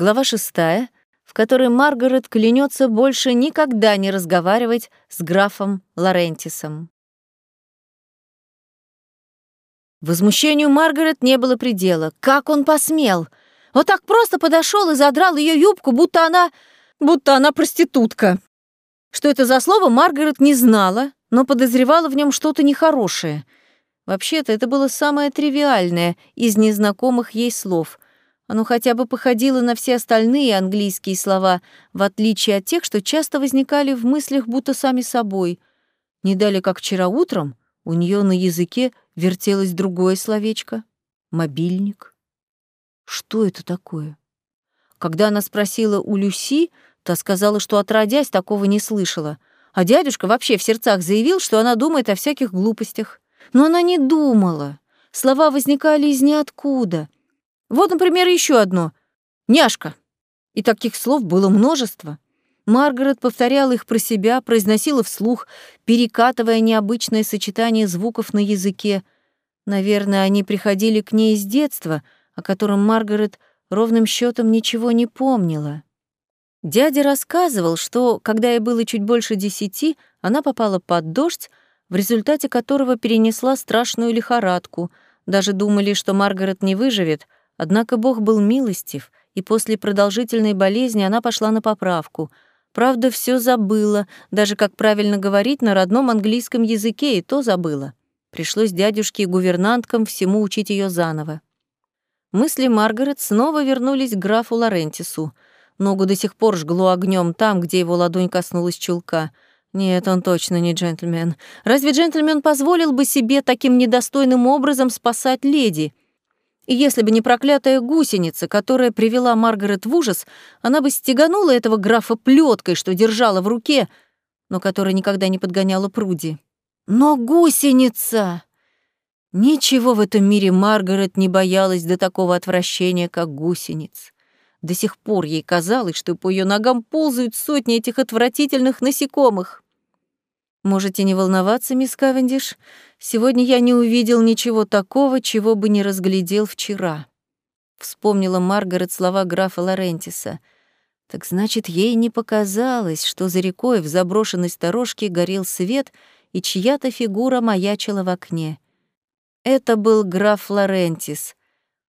Глава шестая, в которой Маргарет клянется больше никогда не разговаривать с графом Лорентисом. Возмущению Маргарет не было предела. Как он посмел? Вот так просто подошел и задрал ее юбку, будто она... будто она проститутка. Что это за слово, Маргарет не знала, но подозревала в нем что-то нехорошее. Вообще-то это было самое тривиальное из незнакомых ей слов. Оно хотя бы походило на все остальные английские слова, в отличие от тех, что часто возникали в мыслях будто сами собой. Не дали, как вчера утром, у нее на языке вертелось другое словечко — мобильник. Что это такое? Когда она спросила у Люси, та сказала, что отродясь такого не слышала, а дядюшка вообще в сердцах заявил, что она думает о всяких глупостях. Но она не думала. Слова возникали из ниоткуда — вот, например, еще одно. «Няшка». И таких слов было множество. Маргарет повторяла их про себя, произносила вслух, перекатывая необычное сочетание звуков на языке. Наверное, они приходили к ней с детства, о котором Маргарет ровным счетом ничего не помнила. Дядя рассказывал, что, когда ей было чуть больше десяти, она попала под дождь, в результате которого перенесла страшную лихорадку. Даже думали, что Маргарет не выживет — Однако Бог был милостив, и после продолжительной болезни она пошла на поправку. Правда, все забыла, даже как правильно говорить на родном английском языке, и то забыла. Пришлось дядюшке и гувернанткам всему учить ее заново. Мысли Маргарет снова вернулись к графу Лорентису. Ногу до сих пор жгло огнем там, где его ладонь коснулась чулка. Нет, он точно не джентльмен. Разве джентльмен позволил бы себе таким недостойным образом спасать леди? И если бы не проклятая гусеница, которая привела Маргарет в ужас, она бы стеганула этого графа плеткой, что держала в руке, но которая никогда не подгоняла пруди. Но гусеница! Ничего в этом мире Маргарет не боялась до такого отвращения, как гусениц. До сих пор ей казалось, что по ее ногам ползают сотни этих отвратительных насекомых. Можете не волноваться, мисс Кавендиш. Сегодня я не увидел ничего такого, чего бы не разглядел вчера. Вспомнила Маргарет слова графа Лорентиса. Так значит, ей не показалось, что за рекой в заброшенной сторожке горел свет, и чья-то фигура маячила в окне. Это был граф Лорентис.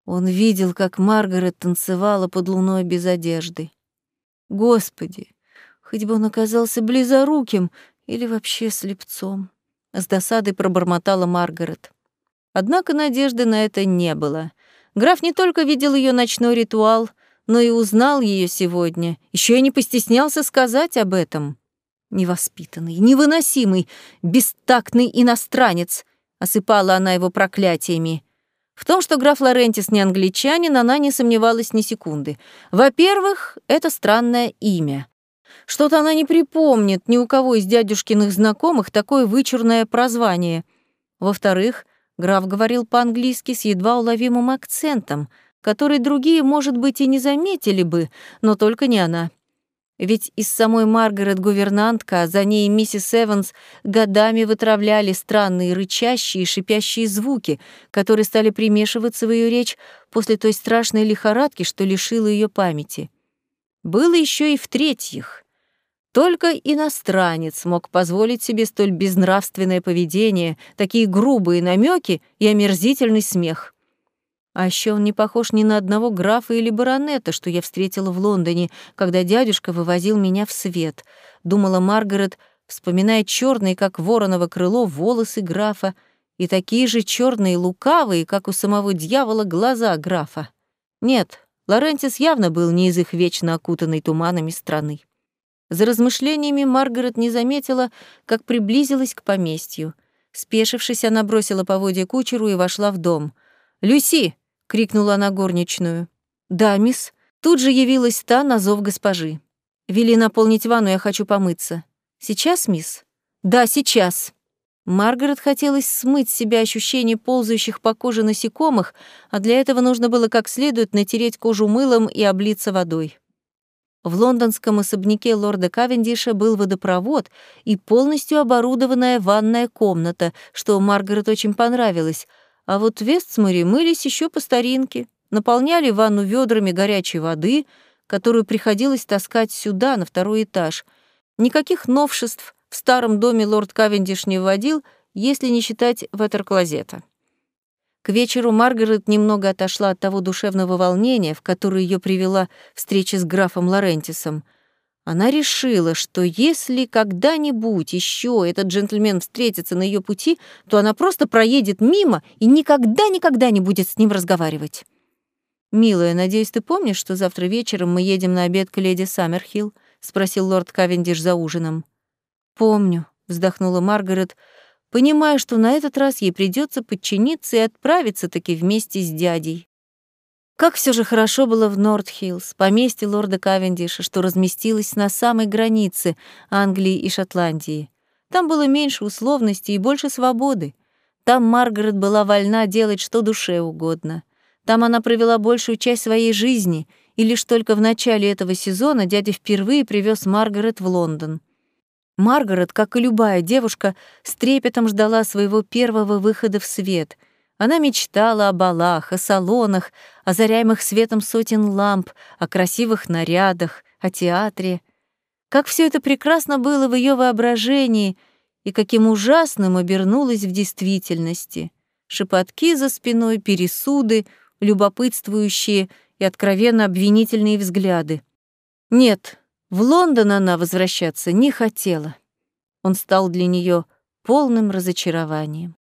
Он видел, как Маргарет танцевала под луной без одежды. Господи, хоть бы он оказался близоруким, или вообще слепцом. С досадой пробормотала Маргарет. Однако надежды на это не было. Граф не только видел ее ночной ритуал, но и узнал ее сегодня. Еще и не постеснялся сказать об этом. Невоспитанный, невыносимый, бестактный иностранец, осыпала она его проклятиями. В том, что граф Лорентис не англичанин, она не сомневалась ни секунды. Во-первых, это странное имя. Что-то она не припомнит ни у кого из дядюшкиных знакомых такое вычурное прозвание. Во-вторых, граф говорил по-английски с едва уловимым акцентом, который другие, может быть, и не заметили бы, но только не она. Ведь из самой Маргарет гувернантка, а за ней миссис Эванс годами вытравляли странные рычащие и шипящие звуки, которые стали примешиваться в ее речь после той страшной лихорадки, что лишила ее памяти. Было еще и в-третьих. Только иностранец мог позволить себе столь безнравственное поведение, такие грубые намеки и омерзительный смех. А еще он не похож ни на одного графа или баронета, что я встретила в Лондоне, когда дядюшка вывозил меня в свет. Думала Маргарет, вспоминая черные, как вороново крыло, волосы графа, и такие же черные лукавые, как у самого дьявола, глаза графа. Нет, Лорентис явно был не из их вечно окутанной туманами страны. За размышлениями Маргарет не заметила, как приблизилась к поместью. Спешившись, она бросила поводья кучеру и вошла в дом. «Люси!» — крикнула она горничную. «Да, мисс». Тут же явилась та на зов госпожи. «Вели наполнить ванну, я хочу помыться». «Сейчас, мисс?» «Да, сейчас». Маргарет хотелось смыть с себя ощущение ползающих по коже насекомых, а для этого нужно было как следует натереть кожу мылом и облиться водой. В лондонском особняке лорда Кавендиша был водопровод и полностью оборудованная ванная комната, что Маргарет очень понравилось, а вот в Вестсморе мылись еще по старинке, наполняли ванну ведрами горячей воды, которую приходилось таскать сюда, на второй этаж. Никаких новшеств в старом доме лорд Кавендиш не вводил, если не считать ветер-клозета. К вечеру Маргарет немного отошла от того душевного волнения, в которое ее привела встреча с графом Лорентисом. Она решила, что если когда-нибудь еще этот джентльмен встретится на ее пути, то она просто проедет мимо и никогда-никогда не будет с ним разговаривать. «Милая, надеюсь, ты помнишь, что завтра вечером мы едем на обед к леди Саммерхилл?» — спросил лорд Кавендиш за ужином. «Помню», — вздохнула Маргарет, — понимая, что на этот раз ей придется подчиниться и отправиться таки вместе с дядей. Как все же хорошо было в Норт-Хиллз, поместье лорда Кавендиша, что разместилось на самой границе Англии и Шотландии. Там было меньше условностей и больше свободы. Там Маргарет была вольна делать что душе угодно. Там она провела большую часть своей жизни, и лишь только в начале этого сезона дядя впервые привез Маргарет в Лондон. Маргарет, как и любая девушка, с трепетом ждала своего первого выхода в свет. Она мечтала о балах, о салонах, озаряемых светом сотен ламп, о красивых нарядах, о театре. Как все это прекрасно было в ее воображении и каким ужасным обернулось в действительности. Шепотки за спиной, пересуды, любопытствующие и откровенно обвинительные взгляды. Нет, в Лондон она возвращаться не хотела. Он стал для нее полным разочарованием.